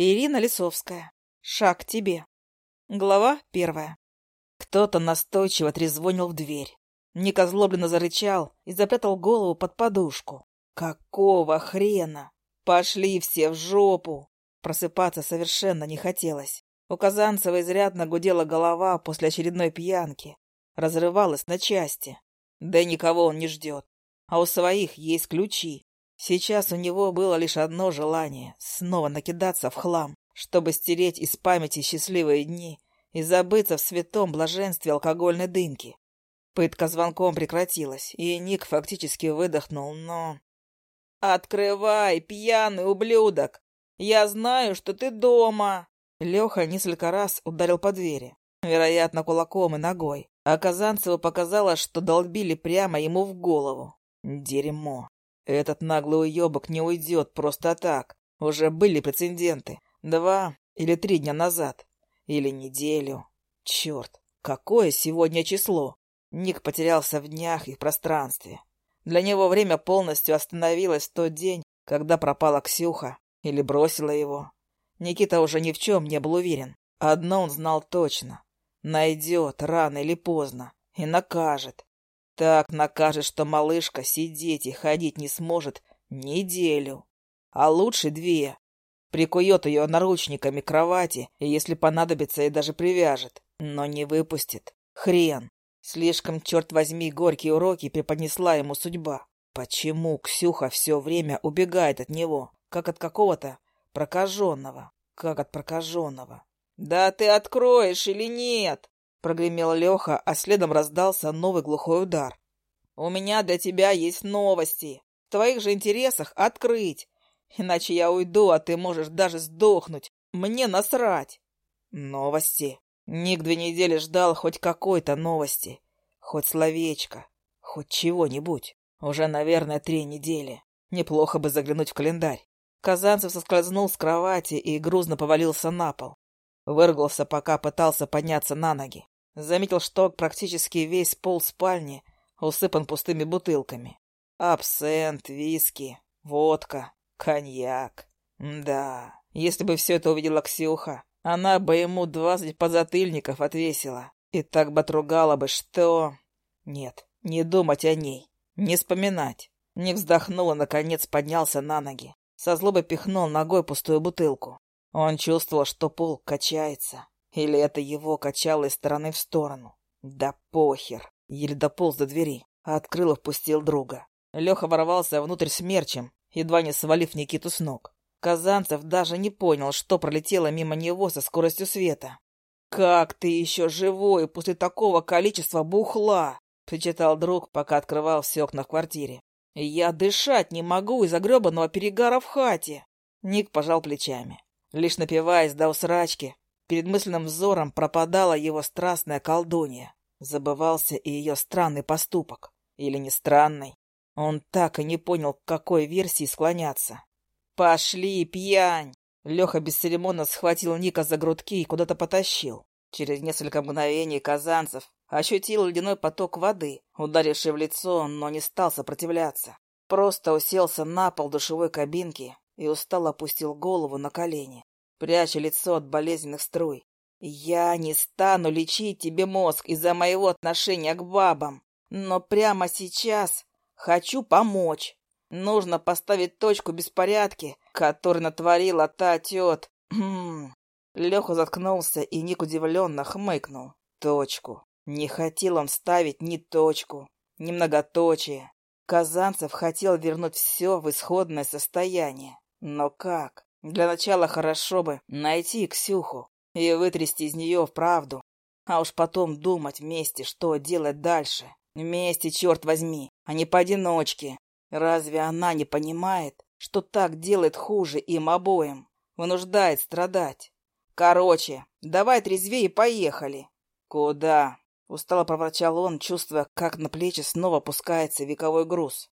Ирина Лисовская. Шаг тебе. Глава первая. Кто-то настойчиво трезвонил в дверь. Ник озлобленно зарычал и запрятал голову под подушку. Какого хрена? Пошли все в жопу! Просыпаться совершенно не хотелось. У Казанцева изрядно гудела голова после очередной пьянки. Разрывалась на части. Да никого он не ждет. А у своих есть ключи. Сейчас у него было лишь одно желание — снова накидаться в хлам, чтобы стереть из памяти счастливые дни и забыться в святом блаженстве алкогольной дымки. Пытка звонком прекратилась, и Ник фактически выдохнул, но... «Открывай, пьяный ублюдок! Я знаю, что ты дома!» Леха несколько раз ударил по двери, вероятно, кулаком и ногой, а Казанцеву показалось, что долбили прямо ему в голову. Дерьмо. Этот наглый уебок не уйдет просто так. Уже были прецеденты. Два или три дня назад. Или неделю. Черт, какое сегодня число? Ник потерялся в днях и в пространстве. Для него время полностью остановилось в тот день, когда пропала Ксюха или бросила его. Никита уже ни в чем не был уверен. Одно он знал точно. Найдет рано или поздно и накажет. Так накажет, что малышка сидеть и ходить не сможет неделю, а лучше две. Прикует ее наручниками к кровати, и если понадобится, и даже привяжет, но не выпустит. Хрен. Слишком, черт возьми, горькие уроки преподнесла ему судьба. Почему Ксюха все время убегает от него, как от какого-то прокаженного, как от прокаженного? «Да ты откроешь или нет?» Прогремел Леха, а следом раздался новый глухой удар. «У меня для тебя есть новости. В твоих же интересах открыть. Иначе я уйду, а ты можешь даже сдохнуть. Мне насрать!» «Новости?» Ник две недели ждал хоть какой-то новости. Хоть словечко. Хоть чего-нибудь. Уже, наверное, три недели. Неплохо бы заглянуть в календарь. Казанцев соскользнул с кровати и грузно повалился на пол. Выргался, пока пытался подняться на ноги. Заметил, что практически весь пол спальни усыпан пустыми бутылками. Абсент, виски, водка, коньяк. Да, если бы все это увидела Ксюха, она бы ему двадцать подзатыльников отвесила. И так бы отругала бы, что... Нет, не думать о ней, не вспоминать. Не вздохнул и, наконец, поднялся на ноги. Со злобой пихнул ногой пустую бутылку. Он чувствовал, что пол качается. Или это его качало из стороны в сторону. Да похер. Еле дополз до двери. Открыл и впустил друга. Леха ворвался внутрь смерчем, едва не свалив Никиту с ног. Казанцев даже не понял, что пролетело мимо него со скоростью света. «Как ты еще живой после такого количества бухла?» — причитал друг, пока открывал все окна в квартире. «Я дышать не могу из-за гребаного перегара в хате!» Ник пожал плечами. Лишь напиваясь до усрачки, перед мысленным взором пропадала его страстная колдунья. Забывался и ее странный поступок. Или не странный. Он так и не понял, к какой версии склоняться. «Пошли, пьянь!» Леха бесцеремонно схватил Ника за грудки и куда-то потащил. Через несколько мгновений Казанцев ощутил ледяной поток воды, ударивший в лицо, но не стал сопротивляться. Просто уселся на пол душевой кабинки и устало опустил голову на колени, пряча лицо от болезненных струй. «Я не стану лечить тебе мозг из-за моего отношения к бабам, но прямо сейчас хочу помочь. Нужно поставить точку беспорядки, который натворила та тет...» хм. Леха заткнулся, и Ник удивленно хмыкнул. «Точку. Не хотел он ставить ни точку, ни многоточие. Казанцев хотел вернуть все в исходное состояние. Но как? Для начала хорошо бы найти Ксюху и вытрясти из нее правду, а уж потом думать вместе, что делать дальше. Вместе, черт возьми, а не поодиночке. Разве она не понимает, что так делает хуже им обоим, вынуждает страдать? Короче, давай трезвее поехали. Куда? Устало проворчал он, чувствуя, как на плечи снова опускается вековой груз.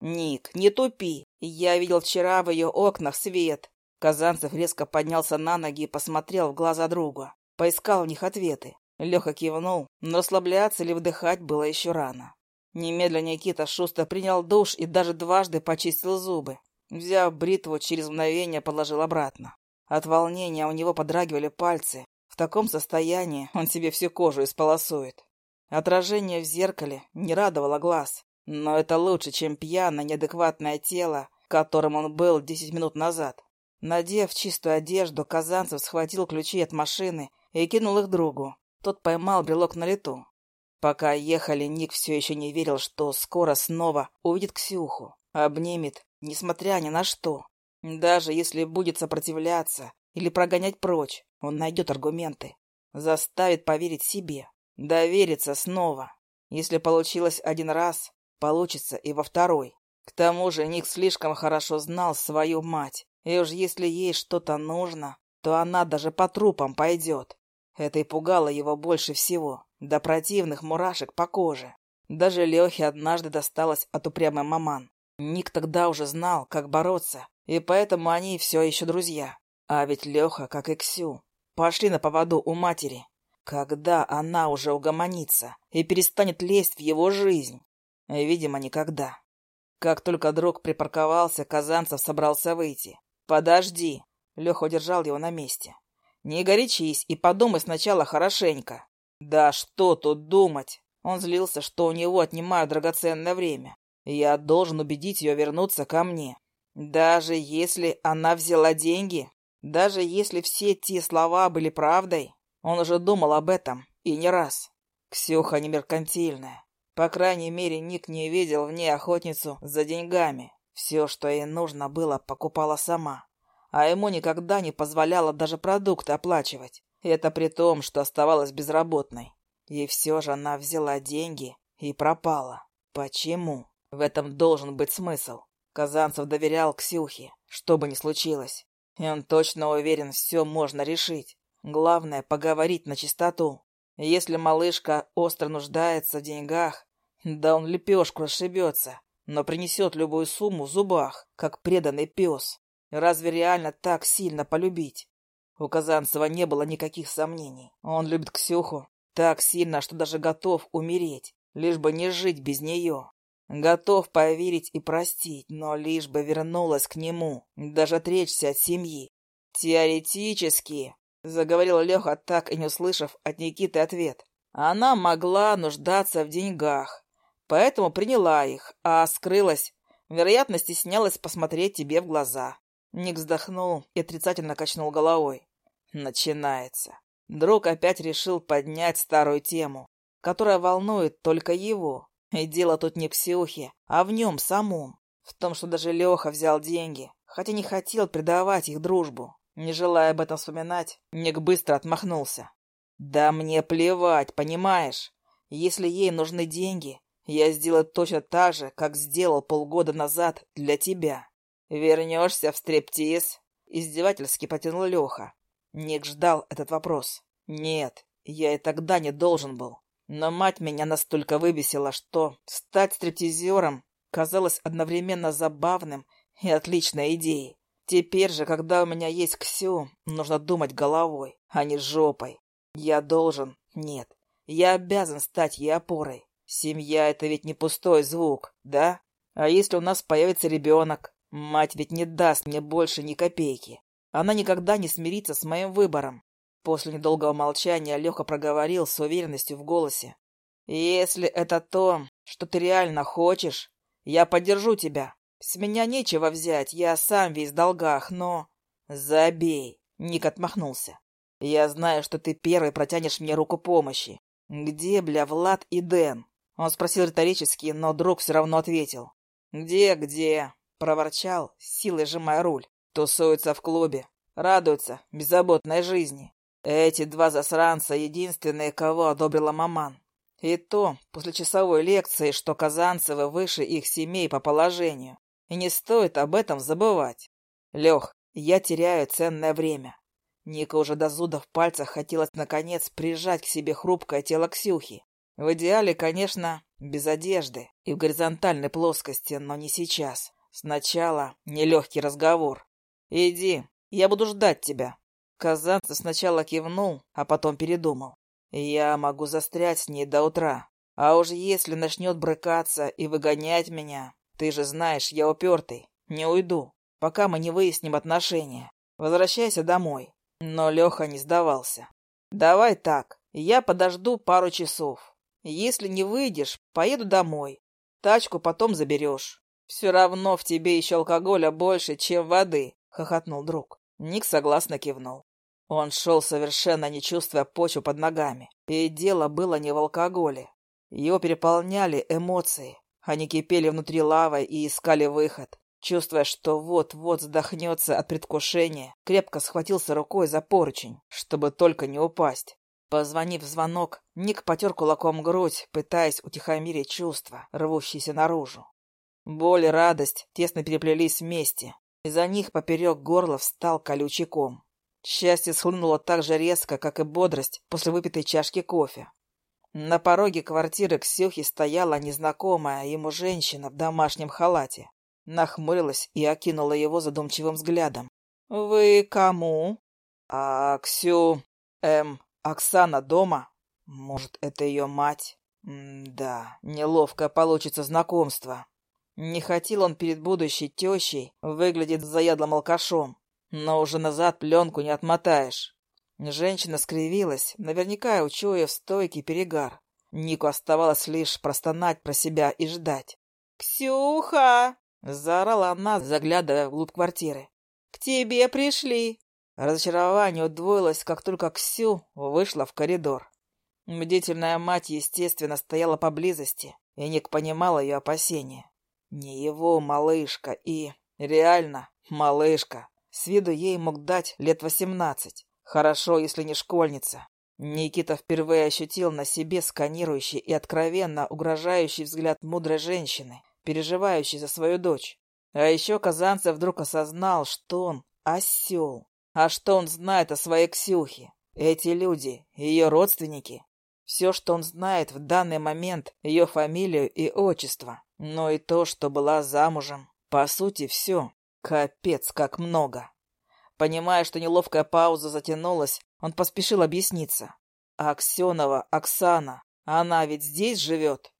«Ник, не тупи. Я видел вчера в ее окнах свет». Казанцев резко поднялся на ноги и посмотрел в глаза друга. Поискал в них ответы. Леха кивнул, но расслабляться или вдыхать было еще рано. Немедленно Никита шустро принял душ и даже дважды почистил зубы. Взяв бритву, через мгновение положил обратно. От волнения у него подрагивали пальцы. В таком состоянии он себе всю кожу исполосует. Отражение в зеркале не радовало глаз. Но это лучше, чем пьяное, неадекватное тело, которым он был десять минут назад. Надев чистую одежду, Казанцев схватил ключи от машины и кинул их другу. Тот поймал брелок на лету. Пока ехали, Ник все еще не верил, что скоро снова увидит Ксюху, обнимет, несмотря ни на что. Даже если будет сопротивляться или прогонять прочь, он найдет аргументы. Заставит поверить себе, довериться снова. Если получилось один раз, получится и во второй. К тому же Ник слишком хорошо знал свою мать, и уж если ей что-то нужно, то она даже по трупам пойдет. Это и пугало его больше всего, до противных мурашек по коже. Даже Лехе однажды досталось от упрямой маман. Ник тогда уже знал, как бороться, и поэтому они все еще друзья. А ведь Леха, как и Ксю, пошли на поводу у матери. Когда она уже угомонится и перестанет лезть в его жизнь? Видимо, никогда. Как только друг припарковался, Казанцев собрался выйти. «Подожди!» — Леха удержал его на месте. «Не горячись и подумай сначала хорошенько». «Да что тут думать?» Он злился, что у него отнимают драгоценное время. Я должен убедить ее вернуться ко мне. Даже если она взяла деньги, даже если все те слова были правдой, он уже думал об этом, и не раз. Ксюха не меркантильная. По крайней мере, Ник не видел в ней охотницу за деньгами. Все, что ей нужно было, покупала сама. А ему никогда не позволяла даже продукты оплачивать. Это при том, что оставалась безработной. И все же она взяла деньги и пропала. Почему? В этом должен быть смысл. Казанцев доверял Ксюхе, что бы ни случилось. И он точно уверен, все можно решить. Главное — поговорить на чистоту. Если малышка остро нуждается в деньгах, да он лепешку расшибется, но принесет любую сумму в зубах, как преданный пес. Разве реально так сильно полюбить? У Казанцева не было никаких сомнений. Он любит Ксюху так сильно, что даже готов умереть, лишь бы не жить без нее. Готов поверить и простить, но лишь бы вернулась к нему, даже отречься от семьи. Теоретически, — заговорил Леха, так и не услышав от Никиты ответ. Она могла нуждаться в деньгах, поэтому приняла их, а скрылась. Вероятно, стеснялась посмотреть тебе в глаза. Ник вздохнул и отрицательно качнул головой. Начинается. Друг опять решил поднять старую тему, которая волнует только его. И дело тут не в Ксюхе, а в нем самом. В том, что даже Леха взял деньги, хотя не хотел предавать их дружбу. Не желая об этом вспоминать, Ник быстро отмахнулся. «Да мне плевать, понимаешь? Если ей нужны деньги, я сделаю точно так же, как сделал полгода назад для тебя. Вернешься в стриптиз?» Издевательски потянул Леха. Ник ждал этот вопрос. «Нет, я и тогда не должен был. Но мать меня настолько выбесила, что стать стриптизером казалось одновременно забавным и отличной идеей. Теперь же, когда у меня есть Ксю, нужно думать головой, а не жопой. Я должен... Нет, я обязан стать ей опорой. Семья — это ведь не пустой звук, да? А если у нас появится ребенок? Мать ведь не даст мне больше ни копейки. Она никогда не смирится с моим выбором. После недолгого молчания Леха проговорил с уверенностью в голосе. «Если это то, что ты реально хочешь, я поддержу тебя. С меня нечего взять, я сам весь в долгах, но...» «Забей!» — Ник отмахнулся. «Я знаю, что ты первый протянешь мне руку помощи. Где, бля, Влад и Дэн?» Он спросил риторически, но друг все равно ответил. «Где, где?» — проворчал, силой сжимая руль. «Тусуются в клубе, радуются беззаботной жизни. Эти два засранца — единственные, кого одобрила маман. И то после часовой лекции, что Казанцевы выше их семей по положению. И не стоит об этом забывать. Лех, я теряю ценное время. Ника уже до зуда в пальцах хотелось, наконец, прижать к себе хрупкое тело Ксюхи. В идеале, конечно, без одежды и в горизонтальной плоскости, но не сейчас. Сначала нелегкий разговор. «Иди, я буду ждать тебя», Казанцев сначала кивнул, а потом передумал. «Я могу застрять с ней до утра. А уж если начнет брыкаться и выгонять меня, ты же знаешь, я упертый, не уйду, пока мы не выясним отношения. Возвращайся домой. Но Леха не сдавался. Давай так, я подожду пару часов. Если не выйдешь, поеду домой. Тачку потом заберешь. Все равно в тебе еще алкоголя больше, чем воды, хохотнул друг. Ник согласно кивнул. Он шел совершенно не чувствуя почву под ногами. И дело было не в алкоголе. Его переполняли эмоции. Они кипели внутри лавы и искали выход. Чувствуя, что вот-вот задохнется от предвкушения, крепко схватился рукой за поручень, чтобы только не упасть. Позвонив в звонок, Ник потер кулаком грудь, пытаясь утихомирить чувства, рвущиеся наружу. Боль и радость тесно переплелись вместе. Из-за них поперек горла встал колючий ком. Счастье схлынуло так же резко, как и бодрость после выпитой чашки кофе. На пороге квартиры Ксюхи стояла незнакомая ему женщина в домашнем халате. Нахмурилась и окинула его задумчивым взглядом. «Вы кому?» «А Ксю... эм... Оксана дома? Может, это ее мать? Да, неловко получится знакомство. Не хотел он перед будущей тещей выглядеть заядлым алкашом, но уже назад пленку не отмотаешь. Женщина скривилась, наверняка учуяв стойкий перегар. Нику оставалось лишь простонать про себя и ждать. «Ксюха!» — заорала она, заглядывая вглубь квартиры. «К тебе пришли!» Разочарование удвоилось, как только Ксю вышла в коридор. Бдительная мать, естественно, стояла поблизости, и Ник понимал ее опасения. Не его малышка и... Реально, малышка. С виду ей мог дать лет восемнадцать. Хорошо, если не школьница. Никита впервые ощутил на себе сканирующий и откровенно угрожающий взгляд мудрой женщины, переживающей за свою дочь. А еще Казанцев вдруг осознал, что он осел. А что он знает о своей Ксюхе? Эти люди, ее родственники. Все, что он знает в данный момент, ее фамилию и отчество. Но и то, что была замужем. По сути, все. Капец, как много. Понимая, что неловкая пауза затянулась, он поспешил объясниться. «Аксенова Оксана, она ведь здесь живет?»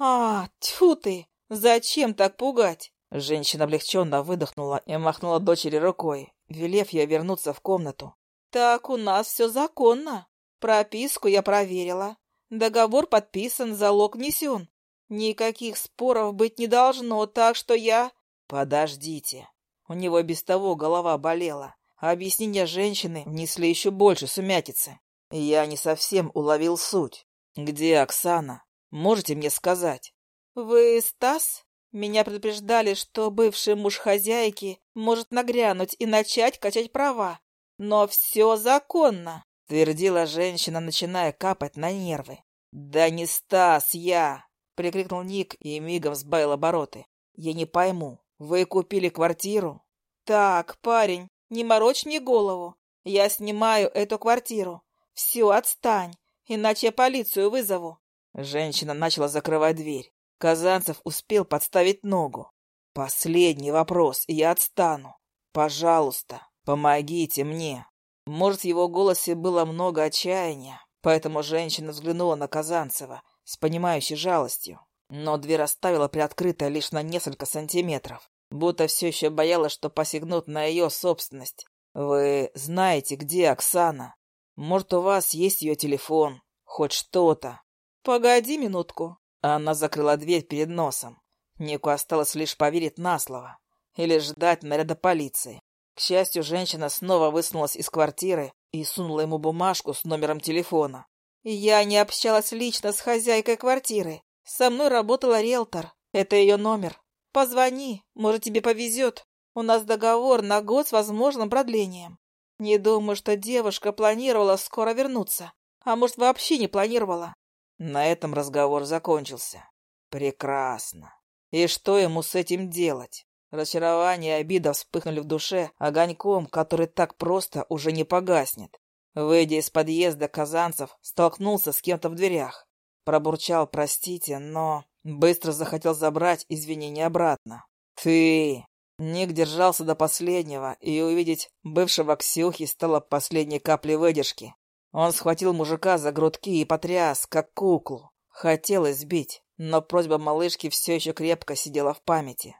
«А, тьфу ты! Зачем так пугать?» Женщина облегченно выдохнула и махнула дочери рукой, велев ей вернуться в комнату. «Так у нас все законно. Прописку я проверила. Договор подписан, залог внесен. Никаких споров быть не должно, так что я...» «Подождите». У него без того голова болела, объяснения женщины внесли еще больше сумятицы. Я не совсем уловил суть. «Где Оксана? Можете мне сказать?» «Вы Стас?» Меня предупреждали, что бывший муж хозяйки может нагрянуть и начать качать права. Но все законно, — твердила женщина, начиная капать на нервы. «Да не Стас, я!» — прикрикнул Ник и мигом сбавил обороты. «Я не пойму, вы купили квартиру?» «Так, парень, не морочь мне голову. Я снимаю эту квартиру. Все, отстань, иначе я полицию вызову». Женщина начала закрывать дверь. Казанцев успел подставить ногу. Последний вопрос, и я отстану. Пожалуйста, помогите мне. Может, в его голосе было много отчаяния, поэтому женщина взглянула на Казанцева с понимающей жалостью. Но дверь оставила приоткрытой лишь на несколько сантиметров, будто все еще боялась, что посягнут на ее собственность. «Вы знаете, где Оксана? Может, у вас есть ее телефон? Хоть что-то?» «Погоди минутку», она закрыла дверь перед носом. Нику осталось лишь поверить на слово или ждать наряда полиции. К счастью, женщина снова высунулась из квартиры и сунула ему бумажку с номером телефона. «Я не общалась лично с хозяйкой квартиры. Со мной работала риэлтор. Это ее номер. Позвони, может, тебе повезет. У нас договор на год с возможным продлением. Не думаю, что девушка планировала скоро вернуться. А может, вообще не планировала. На этом разговор закончился. Прекрасно. И что ему с этим делать? Разочарование и обида вспыхнули в душе огоньком, который так просто уже не погаснет. Выйдя из подъезда, Казанцев столкнулся с кем-то в дверях. Пробурчал «простите», но быстро захотел забрать извинения обратно. «Ты...» Ник держался до последнего, и увидеть бывшего Ксюхи стало последней каплей выдержки. Он схватил мужика за грудки и потряс, как куклу. Хотел избить, но просьба малышки все еще крепко сидела в памяти.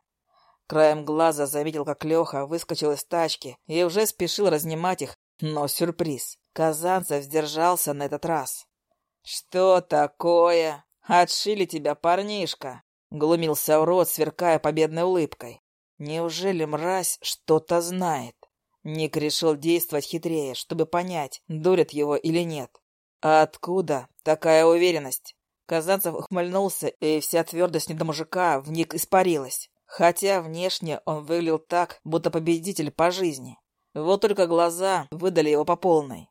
Краем глаза заметил, как Леха выскочил из тачки и уже спешил разнимать их, но сюрприз. Казанцев сдержался на этот раз. «Что такое? Отшили тебя, парнишка!» Глумился в рот, сверкая победной улыбкой. «Неужели мразь что-то знает?» Ник решил действовать хитрее, чтобы понять, дурят его или нет. «А откуда такая уверенность?» Казанцев ухмыльнулся, и вся твердость недомужика вник испарилась. Хотя внешне он выглядел так, будто победитель по жизни. Вот только глаза выдали его по полной.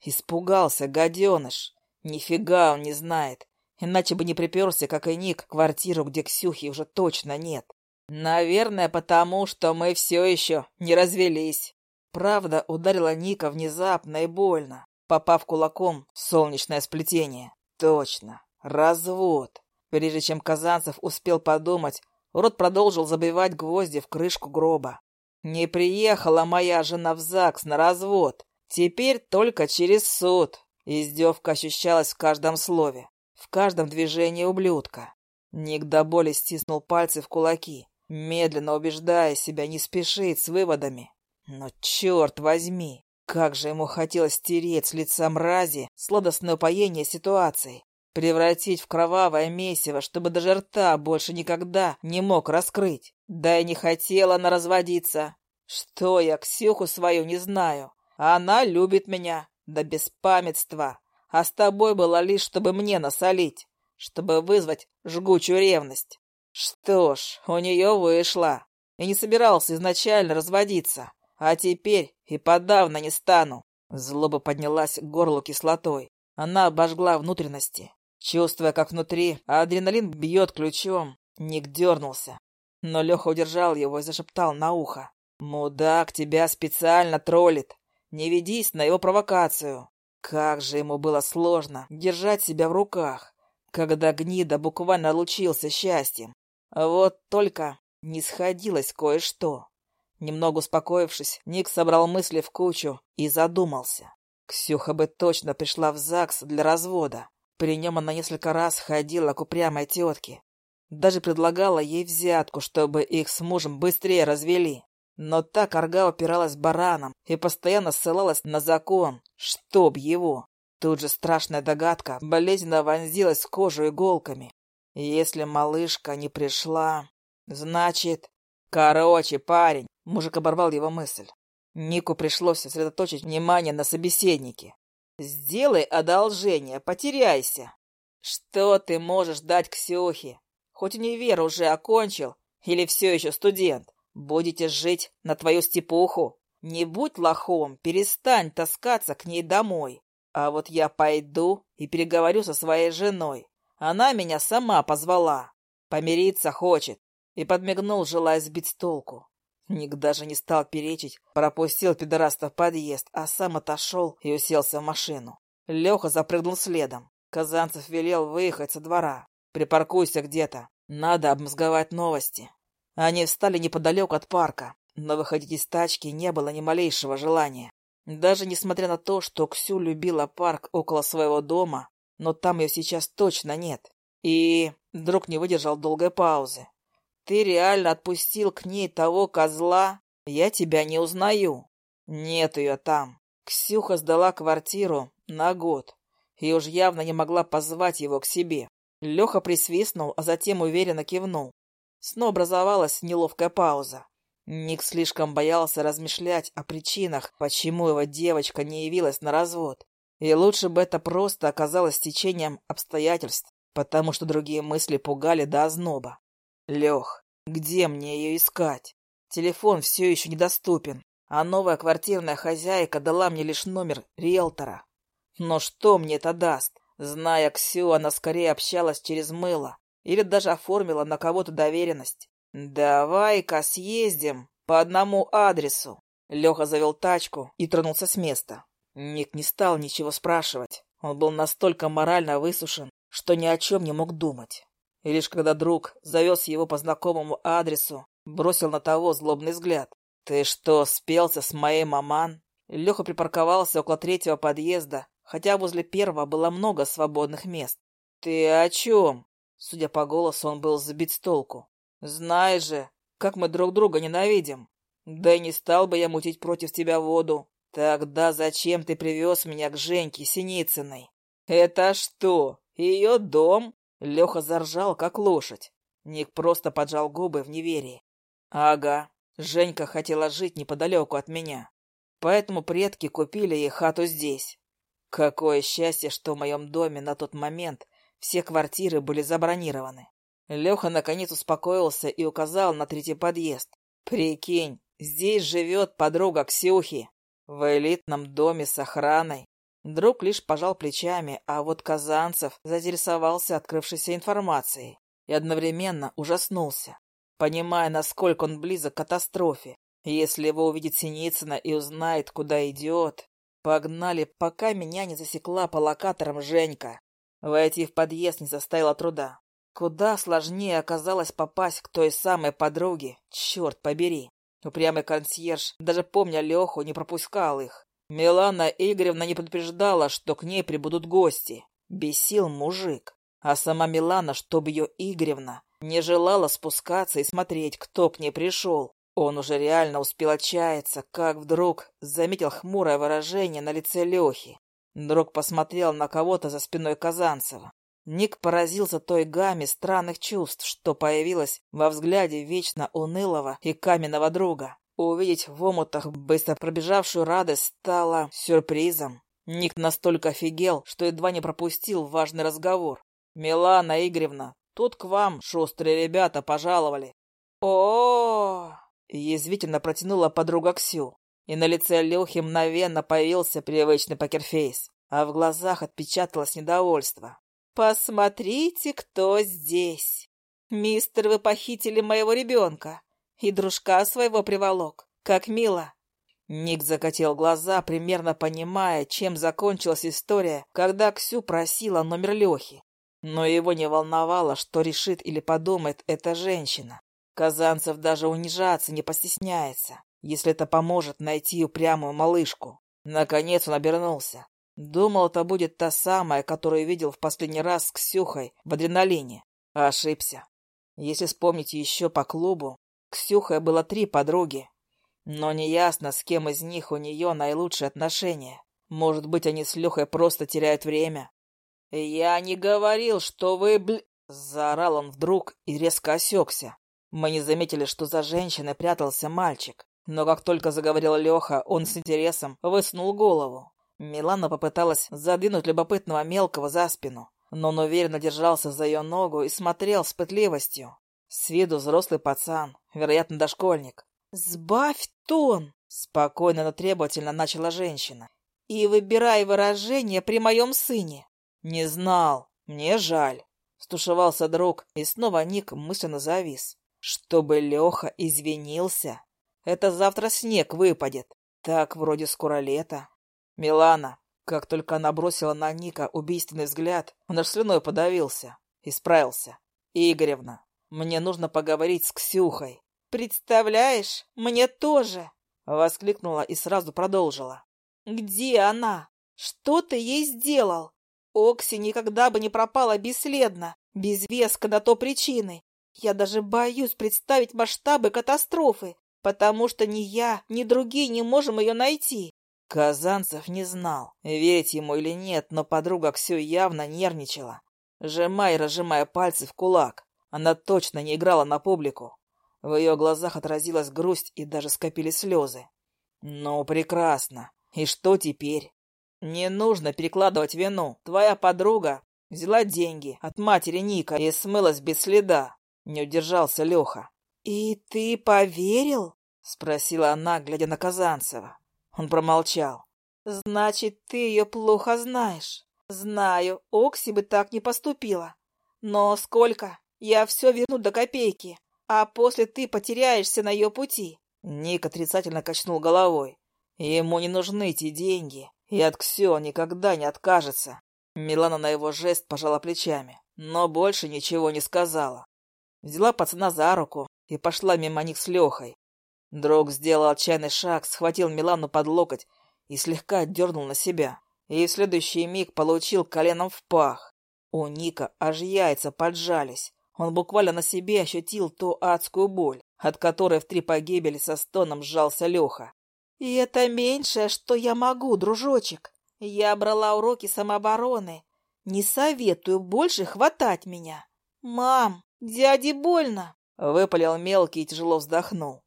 Испугался, гаденыш. Нифига он не знает. Иначе бы не приперся, как и Ник, в квартиру, где Ксюхи уже точно нет. Наверное, потому что мы все еще не развелись. Правда ударила Ника внезапно и больно, попав кулаком в солнечное сплетение. Точно. Развод. Прежде чем Казанцев успел подумать, Рот продолжил забивать гвозди в крышку гроба. Не приехала моя жена в ЗАГС на развод. Теперь только через суд. Издевка ощущалась в каждом слове, в каждом движении ублюдка. Ник до боли стиснул пальцы в кулаки, медленно убеждая себя не спешить с выводами. Но черт возьми, как же ему хотелось стереть с лица мрази сладостное упоение ситуации, превратить в кровавое месиво, чтобы даже рта больше никогда не мог раскрыть. Да и не хотела она разводиться. Что я Ксюху свою не знаю. Она любит меня до беспамятства, а с тобой была лишь, чтобы мне насолить, чтобы вызвать жгучую ревность. Что ж, у нее вышло. И не собирался изначально разводиться, а теперь и подавно не стану. Злоба поднялась к горлу кислотой. Она обожгла внутренности. Чувствуя, как внутри адреналин бьет ключом, Ник дернулся. Но Леха удержал его и зашептал на ухо. «Мудак тебя специально троллит. Не ведись на его провокацию». Как же ему было сложно держать себя в руках, когда гнида буквально лучился счастьем. Вот только не сходилось кое-что. Немного успокоившись, Ник собрал мысли в кучу и задумался. Ксюха бы точно пришла в ЗАГС для развода. При нем она несколько раз ходила к упрямой тетке. Даже предлагала ей взятку, чтобы их с мужем быстрее развели. Но та корга упиралась бараном и постоянно ссылалась на закон, чтоб его. Тут же страшная догадка болезненно вонзилась в кожу иголками. Если малышка не пришла, значит... Короче, парень, мужик оборвал его мысль. Нику пришлось сосредоточить внимание на собеседнике. Сделай одолжение, потеряйся. Что ты можешь дать Ксюхе? Хоть универ уже окончил или все еще студент, будете жить на твою степуху. Не будь лохом, перестань таскаться к ней домой. А вот я пойду и переговорю со своей женой. Она меня сама позвала. Помириться хочет. И подмигнул, желая сбить с толку. Ник даже не стал перечить, пропустил пидораста в подъезд, а сам отошел и уселся в машину. Леха запрыгнул следом. Казанцев велел выехать со двора. Припаркуйся где-то. Надо обмозговать новости. Они встали неподалеку от парка, но выходить из тачки не было ни малейшего желания. Даже несмотря на то, что Ксю любила парк около своего дома, но там ее сейчас точно нет. И вдруг не выдержал долгой паузы. Ты реально отпустил к ней того козла? Я тебя не узнаю. Нет ее там. Ксюха сдала квартиру на год и уж явно не могла позвать его к себе. Леха присвистнул, а затем уверенно кивнул. Снова образовалась неловкая пауза. Ник слишком боялся размышлять о причинах, почему его девочка не явилась на развод. И лучше бы это просто оказалось течением обстоятельств, потому что другие мысли пугали до озноба. Лех, где мне ее искать? Телефон все еще недоступен, а новая квартирная хозяйка дала мне лишь номер риэлтора. Но что мне это даст? Зная Ксю, она скорее общалась через мыло или даже оформила на кого-то доверенность. «Давай-ка съездим по одному адресу». Леха завел тачку и тронулся с места. Ник не стал ничего спрашивать. Он был настолько морально высушен, что ни о чем не мог думать. И лишь когда друг завез его по знакомому адресу, бросил на того злобный взгляд. «Ты что, спелся с моей маман?» Леха припарковался около третьего подъезда, хотя возле первого было много свободных мест. «Ты о чем?» Судя по голосу, он был сбит с толку. «Знаешь же, как мы друг друга ненавидим. Да и не стал бы я мутить против тебя воду. Тогда зачем ты привез меня к Женьке Синицыной? Это что, ее дом? Леха заржал, как лошадь. Ник просто поджал губы в неверии. Ага, Женька хотела жить неподалеку от меня. Поэтому предки купили ей хату здесь. Какое счастье, что в моем доме на тот момент все квартиры были забронированы. Леха наконец успокоился и указал на третий подъезд. Прикинь, здесь живет подруга Ксюхи. В элитном доме с охраной. Друг лишь пожал плечами, а вот Казанцев заинтересовался открывшейся информацией и одновременно ужаснулся, понимая, насколько он близок к катастрофе. Если его увидит Синицына и узнает, куда идет... Погнали, пока меня не засекла по локаторам Женька. Войти в подъезд не заставило труда. Куда сложнее оказалось попасть к той самой подруге, черт побери. Упрямый консьерж, даже помня Леху, не пропускал их. Милана Игоревна не предупреждала, что к ней прибудут гости. Бесил мужик. А сама Милана, чтобы ее Игоревна, не желала спускаться и смотреть, кто к ней пришел. Он уже реально успел отчаяться, как вдруг заметил хмурое выражение на лице Лехи. Друг посмотрел на кого-то за спиной Казанцева. Ник поразился той гамме странных чувств, что появилась во взгляде вечно унылого и каменного друга. Увидеть в омутах быстро пробежавшую радость стало сюрпризом. Ник настолько офигел, что едва не пропустил важный разговор. «Милана Игоревна, тут к вам шустрые ребята пожаловали». О, -о, -о, Язвительно протянула подруга Ксю, и на лице Лехи мгновенно появился привычный покерфейс, а в глазах отпечаталось недовольство. «Посмотрите, кто здесь! Мистер, вы похитили моего ребенка и дружка своего приволок. Как мило!» Ник закатил глаза, примерно понимая, чем закончилась история, когда Ксю просила номер Лехи. Но его не волновало, что решит или подумает эта женщина. Казанцев даже унижаться не постесняется, если это поможет найти упрямую малышку. Наконец он обернулся. Думал, это будет та самая, которую видел в последний раз с Ксюхой в адреналине. ошибся. Если вспомнить еще по клубу, Ксюхой было три подруги. Но неясно, с кем из них у нее наилучшие отношения. Может быть, они с Лехой просто теряют время. «Я не говорил, что вы, бл...» Заорал он вдруг и резко осекся. Мы не заметили, что за женщиной прятался мальчик. Но как только заговорил Леха, он с интересом высунул голову. Милана попыталась задвинуть любопытного мелкого за спину, но он уверенно держался за ее ногу и смотрел с пытливостью. С виду взрослый пацан, вероятно, дошкольник. «Сбавь тон!» — спокойно, но требовательно начала женщина. «И выбирай выражение при моем сыне». «Не знал. Мне жаль». Стушевался друг, и снова Ник мысленно завис. Чтобы Леха извинился. Это завтра снег выпадет. Так вроде скоро лето. Милана, как только она бросила на Ника убийственный взгляд, он аж слюной подавился. Исправился. Игоревна, мне нужно поговорить с Ксюхой. Представляешь, мне тоже. Воскликнула и сразу продолжила. Где она? Что ты ей сделал? Окси никогда бы не пропала бесследно, без веска на то причины. Я даже боюсь представить масштабы катастрофы, потому что ни я, ни другие не можем ее найти. Казанцев не знал, верить ему или нет, но подруга все явно нервничала, сжимая и разжимая пальцы в кулак. Она точно не играла на публику. В ее глазах отразилась грусть и даже скопились слезы. «Ну, прекрасно. И что теперь?» «Не нужно перекладывать вину. Твоя подруга взяла деньги от матери Ника и смылась без следа. Не удержался Леха. «И ты поверил?» — спросила она, глядя на Казанцева. Он промолчал. «Значит, ты ее плохо знаешь. Знаю, Окси бы так не поступила. Но сколько? Я все верну до копейки, а после ты потеряешься на ее пути». Ник отрицательно качнул головой. Ему не нужны эти деньги, и от Ксё никогда не откажется. Милана на его жест пожала плечами, но больше ничего не сказала взяла пацана за руку и пошла мимо них с Лехой. Друг сделал отчаянный шаг, схватил Милану под локоть и слегка дернул на себя. И в следующий миг получил коленом в пах. У Ника аж яйца поджались. Он буквально на себе ощутил ту адскую боль, от которой в три погибели со стоном сжался Леха. «И это меньшее, что я могу, дружочек. Я брала уроки самообороны. Не советую больше хватать меня. Мам, дяде больно!» Выпалил мелкий и тяжело вздохнул.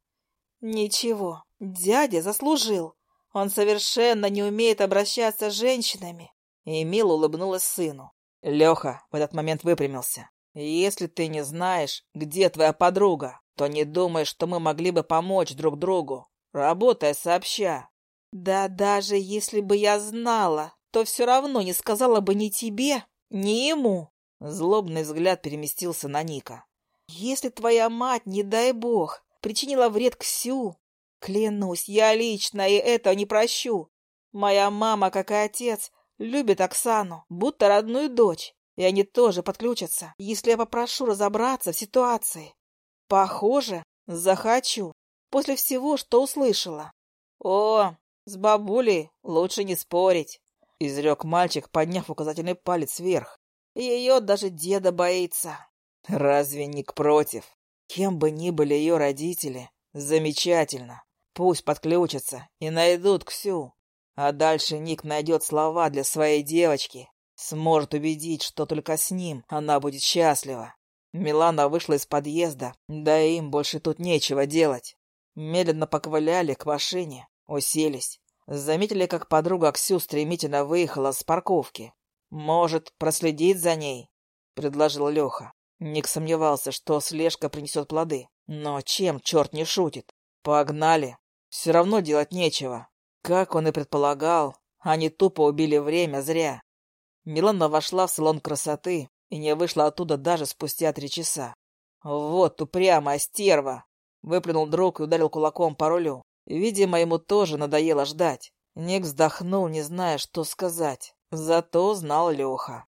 «Ничего, дядя заслужил. Он совершенно не умеет обращаться с женщинами». И Мила улыбнулась сыну. Леха в этот момент выпрямился. «Если ты не знаешь, где твоя подруга, то не думай, что мы могли бы помочь друг другу, работая сообща». «Да даже если бы я знала, то все равно не сказала бы ни тебе, ни ему». Злобный взгляд переместился на Ника. «Если твоя мать, не дай бог, причинила вред Ксю, клянусь, я лично и этого не прощу. Моя мама, как и отец, любит Оксану, будто родную дочь, и они тоже подключатся, если я попрошу разобраться в ситуации. Похоже, захочу, после всего, что услышала. О, с бабулей лучше не спорить, — изрек мальчик, подняв указательный палец вверх. Ее даже деда боится. Разве Ник против? Кем бы ни были ее родители, замечательно. Пусть подключатся и найдут Ксю. А дальше Ник найдет слова для своей девочки, сможет убедить, что только с ним она будет счастлива. Милана вышла из подъезда, да им больше тут нечего делать. Медленно поковыляли к машине, уселись. Заметили, как подруга Ксю стремительно выехала с парковки. «Может, проследить за ней?» — предложил Леха. Ник сомневался, что слежка принесет плоды. Но чем черт не шутит? Погнали. Все равно делать нечего. Как он и предполагал, они тупо убили время зря. Милана вошла в салон красоты и не вышла оттуда даже спустя три часа. «Вот упрямая стерва!» — выплюнул друг и ударил кулаком по рулю. Видимо, ему тоже надоело ждать. Ник вздохнул, не зная, что сказать. Зато знал Леха.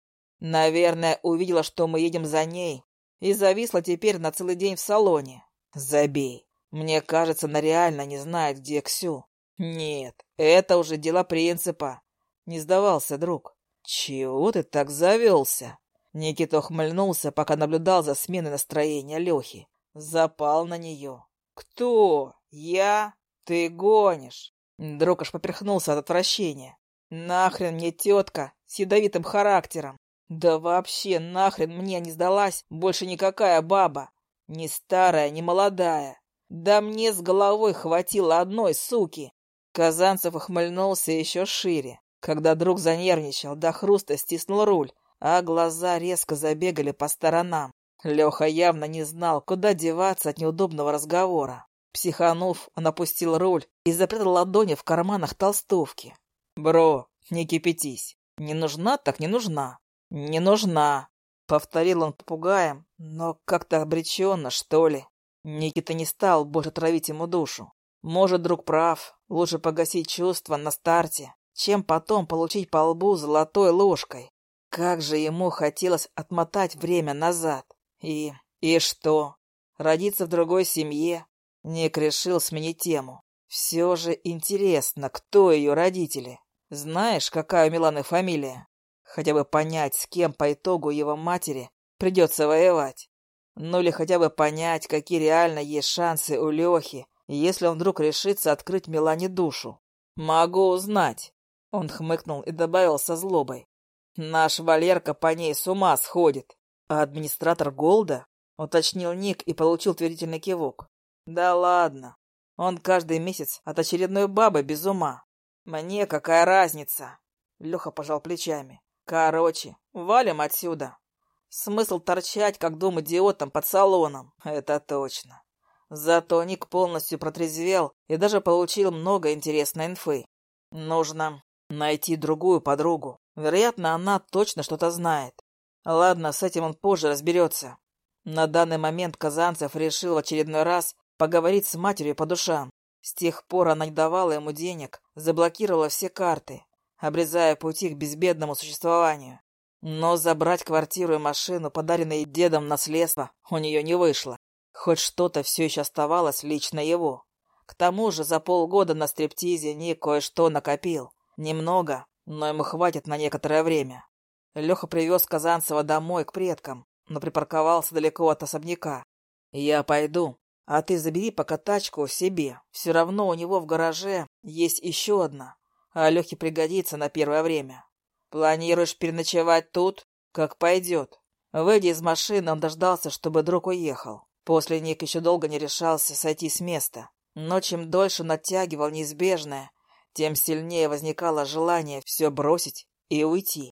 Наверное, увидела, что мы едем за ней, и зависла теперь на целый день в салоне. Забей. Мне кажется, она реально не знает, где Ксю. Нет, это уже дело принципа. Не сдавался друг. Чего ты так завелся? Никита ухмыльнулся, пока наблюдал за сменой настроения Лехи. Запал на нее. Кто? Я? Ты гонишь. Друг аж поперхнулся от отвращения. Нахрен мне тетка с ядовитым характером. Да вообще нахрен мне не сдалась больше никакая баба. Ни старая, ни молодая. Да мне с головой хватило одной суки. Казанцев ухмыльнулся еще шире, когда друг занервничал, до хруста стиснул руль, а глаза резко забегали по сторонам. Леха явно не знал, куда деваться от неудобного разговора. Психанув, он опустил руль и запрятал ладони в карманах толстовки. «Бро, не кипятись. Не нужна, так не нужна. Не нужна!» — повторил он попугаем, но как-то обреченно, что ли. Никита не стал больше травить ему душу. Может, друг прав, лучше погасить чувства на старте, чем потом получить по лбу золотой ложкой. Как же ему хотелось отмотать время назад. И... и что? Родиться в другой семье? Ник решил сменить тему. Все же интересно, кто ее родители. Знаешь, какая у Миланы фамилия? Хотя бы понять, с кем по итогу его матери придется воевать. Ну или хотя бы понять, какие реально есть шансы у Лехи, если он вдруг решится открыть Милане душу. «Могу узнать», — он хмыкнул и добавил со злобой. «Наш Валерка по ней с ума сходит». «А администратор Голда?» — уточнил Ник и получил твердительный кивок. «Да ладно. Он каждый месяц от очередной бабы без ума. Мне какая разница?» Леха пожал плечами. Короче, валим отсюда. Смысл торчать, как дом идиотом под салоном. Это точно. Зато Ник полностью протрезвел и даже получил много интересной инфы. Нужно найти другую подругу. Вероятно, она точно что-то знает. Ладно, с этим он позже разберется. На данный момент Казанцев решил в очередной раз поговорить с матерью по душам. С тех пор она не давала ему денег, заблокировала все карты обрезая пути к безбедному существованию. Но забрать квартиру и машину, подаренные дедом наследство, у нее не вышло. Хоть что-то все еще оставалось лично его. К тому же за полгода на стриптизе Ник кое-что накопил. Немного, но ему хватит на некоторое время. Леха привез Казанцева домой к предкам. но припарковался далеко от особняка. Я пойду, а ты забери пока тачку себе. Все равно у него в гараже есть еще одна, а Лехе пригодится на первое время. Планируешь переночевать тут? Как пойдет. Выйдя из машины, он дождался, чтобы друг уехал. После Ник еще долго не решался сойти с места. Но чем дольше натягивал неизбежное, тем сильнее возникало желание все бросить и уйти.